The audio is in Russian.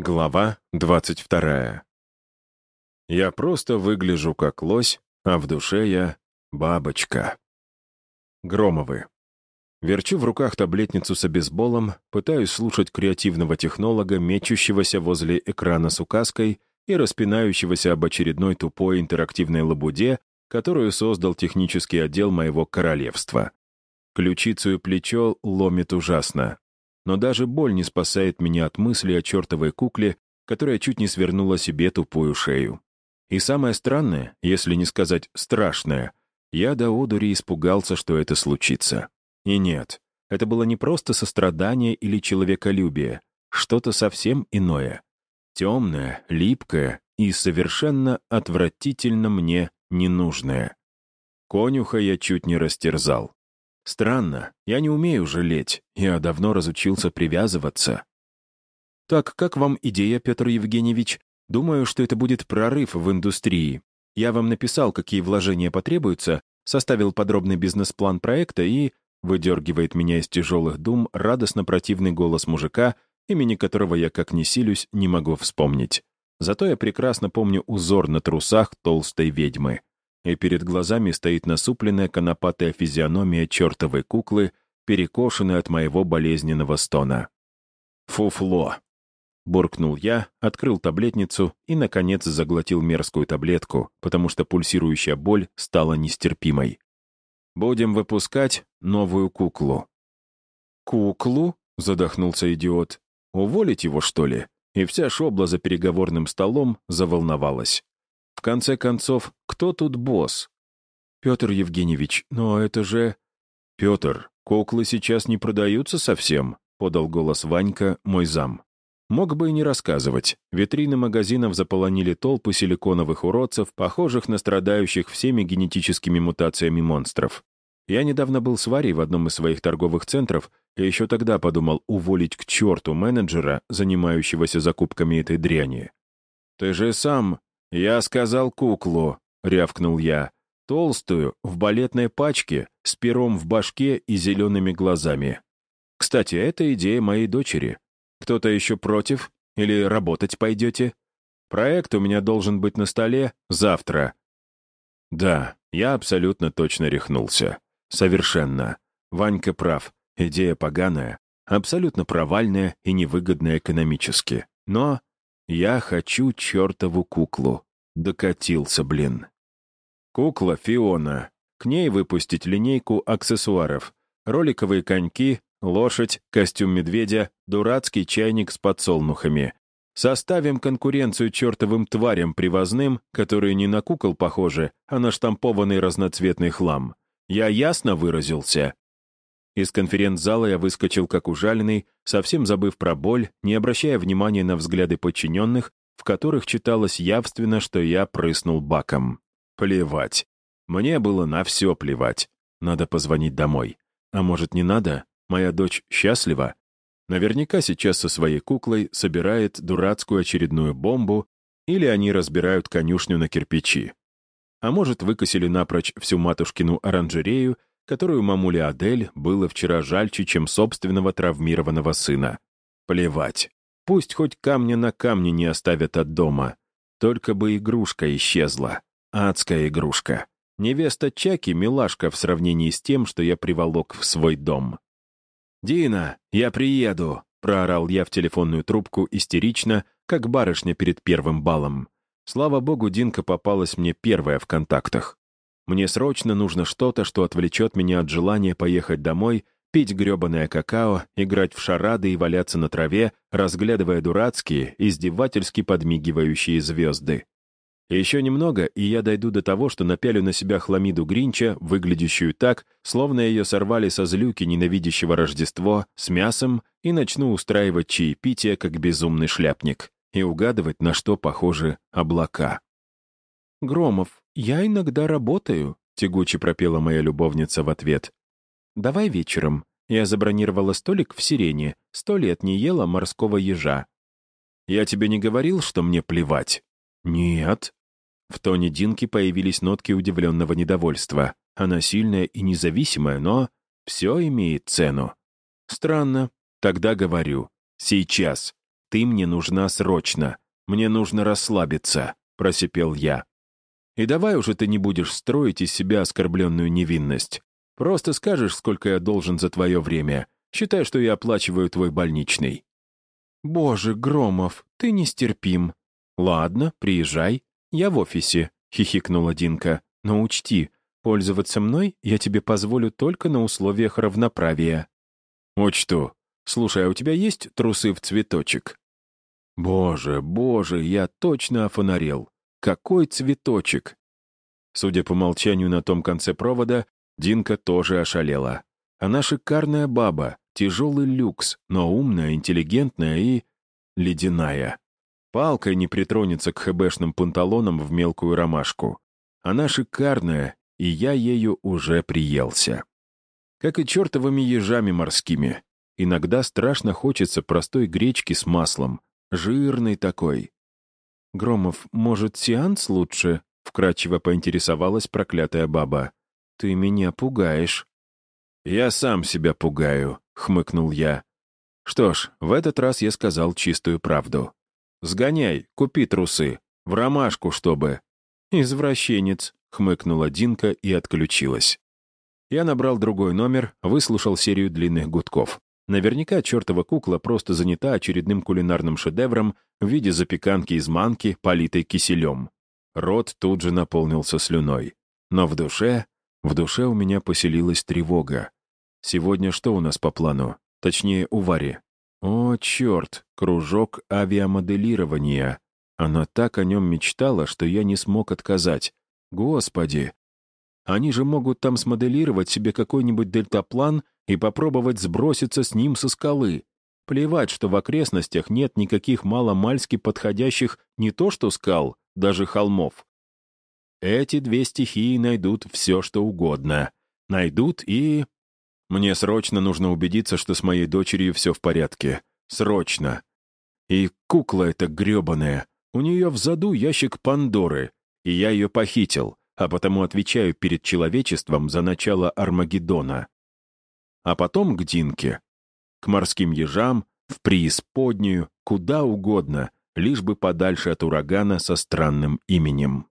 Глава 22. Я просто выгляжу как лось, а в душе я бабочка. Громовы. Верчу в руках таблетницу с обезболом, пытаюсь слушать креативного технолога, мечущегося возле экрана с указкой и распинающегося об очередной тупой интерактивной лабуде, которую создал технический отдел моего королевства. Ключицу и плечо ломит ужасно но даже боль не спасает меня от мысли о чертовой кукле, которая чуть не свернула себе тупую шею. И самое странное, если не сказать страшное, я до одури испугался, что это случится. И нет, это было не просто сострадание или человеколюбие, что-то совсем иное. Темное, липкое и совершенно отвратительно мне ненужное. Конюха я чуть не растерзал. Странно, я не умею жалеть, я давно разучился привязываться. Так, как вам идея, Петр Евгеньевич? Думаю, что это будет прорыв в индустрии. Я вам написал, какие вложения потребуются, составил подробный бизнес-план проекта и... Выдергивает меня из тяжелых дум радостно противный голос мужика, имени которого я, как ни силюсь, не могу вспомнить. Зато я прекрасно помню узор на трусах толстой ведьмы и перед глазами стоит насупленная конопатая физиономия чертовой куклы, перекошенная от моего болезненного стона. «Фуфло!» — буркнул я, открыл таблетницу и, наконец, заглотил мерзкую таблетку, потому что пульсирующая боль стала нестерпимой. «Будем выпускать новую куклу». «Куклу?» — задохнулся идиот. «Уволить его, что ли?» И вся шобла за переговорным столом заволновалась. В конце концов, кто тут босс? Петр Евгеньевич, но это же... Петр, куклы сейчас не продаются совсем, подал голос Ванька, мой зам. Мог бы и не рассказывать. Витрины магазинов заполонили толпы силиконовых уродцев, похожих на страдающих всеми генетическими мутациями монстров. Я недавно был с Варей в одном из своих торговых центров и еще тогда подумал уволить к черту менеджера, занимающегося закупками этой дряни. «Ты же сам...» «Я сказал куклу», — рявкнул я. «Толстую, в балетной пачке, с пером в башке и зелеными глазами. Кстати, это идея моей дочери. Кто-то еще против? Или работать пойдете? Проект у меня должен быть на столе завтра». Да, я абсолютно точно рехнулся. Совершенно. Ванька прав. Идея поганая, абсолютно провальная и невыгодная экономически. Но я хочу чертову куклу. Докатился, блин. Кукла Фиона. К ней выпустить линейку аксессуаров. Роликовые коньки, лошадь, костюм медведя, дурацкий чайник с подсолнухами. Составим конкуренцию чертовым тварям привозным, которые не на кукол похожи, а на штампованный разноцветный хлам. Я ясно выразился? Из конференц-зала я выскочил как ужаленный, совсем забыв про боль, не обращая внимания на взгляды подчиненных, в которых читалось явственно, что я прыснул баком. Плевать. Мне было на все плевать. Надо позвонить домой. А может, не надо? Моя дочь счастлива? Наверняка сейчас со своей куклой собирает дурацкую очередную бомбу, или они разбирают конюшню на кирпичи. А может, выкосили напрочь всю матушкину оранжерею которую мамуле Адель было вчера жальче, чем собственного травмированного сына. Плевать. Пусть хоть камня на камне не оставят от дома. Только бы игрушка исчезла. Адская игрушка. Невеста Чаки — милашка в сравнении с тем, что я приволок в свой дом. «Дина, я приеду!» — проорал я в телефонную трубку истерично, как барышня перед первым балом. Слава богу, Динка попалась мне первая в контактах. Мне срочно нужно что-то, что отвлечет меня от желания поехать домой, пить гребаное какао, играть в шарады и валяться на траве, разглядывая дурацкие, издевательски подмигивающие звезды. Еще немного, и я дойду до того, что напялю на себя хламиду Гринча, выглядящую так, словно ее сорвали со злюки ненавидящего Рождество, с мясом, и начну устраивать чаепитие, как безумный шляпник, и угадывать, на что похожи облака. «Громов, «Я иногда работаю», — тягуче пропела моя любовница в ответ. «Давай вечером. Я забронировала столик в сирене. Сто лет не ела морского ежа». «Я тебе не говорил, что мне плевать?» «Нет». В тоне Динки появились нотки удивленного недовольства. Она сильная и независимая, но все имеет цену. «Странно. Тогда говорю. Сейчас. Ты мне нужна срочно. Мне нужно расслабиться», — просипел я. «И давай уже ты не будешь строить из себя оскорбленную невинность. Просто скажешь, сколько я должен за твое время. Считай, что я оплачиваю твой больничный». «Боже, Громов, ты нестерпим». «Ладно, приезжай. Я в офисе», — хихикнула Динка. «Но учти, пользоваться мной я тебе позволю только на условиях равноправия». «Учту. Слушай, а у тебя есть трусы в цветочек?» «Боже, боже, я точно офонарел. Какой цветочек!» Судя по молчанию на том конце провода, Динка тоже ошалела. Она шикарная баба, тяжелый люкс, но умная, интеллигентная и... ледяная. Палкой не притронется к хэбэшным панталонам в мелкую ромашку. Она шикарная, и я ею уже приелся. Как и чертовыми ежами морскими. Иногда страшно хочется простой гречки с маслом, жирный такой. «Громов, может, сеанс лучше?» — вкратчиво поинтересовалась проклятая баба. «Ты меня пугаешь». «Я сам себя пугаю», — хмыкнул я. Что ж, в этот раз я сказал чистую правду. «Сгоняй, купи трусы. В ромашку, чтобы». «Извращенец», — хмыкнула Динка и отключилась. Я набрал другой номер, выслушал серию длинных гудков. Наверняка чертова кукла просто занята очередным кулинарным шедевром в виде запеканки из манки, политой киселем. Рот тут же наполнился слюной. Но в душе, в душе у меня поселилась тревога. Сегодня что у нас по плану? Точнее, у Вари. О, черт, кружок авиамоделирования. Она так о нем мечтала, что я не смог отказать. Господи! Они же могут там смоделировать себе какой-нибудь дельтаплан и попробовать сброситься с ним со скалы. Плевать, что в окрестностях нет никаких маломальски подходящих не то что скал, даже холмов. Эти две стихии найдут все, что угодно. Найдут и... Мне срочно нужно убедиться, что с моей дочерью все в порядке. Срочно. И кукла эта гребаная. У нее в заду ящик Пандоры, и я ее похитил, а потому отвечаю перед человечеством за начало Армагеддона. А потом к Динке. К морским ежам, в преисподнюю, куда угодно, лишь бы подальше от урагана со странным именем.